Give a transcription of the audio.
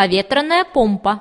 Поветренная помпа.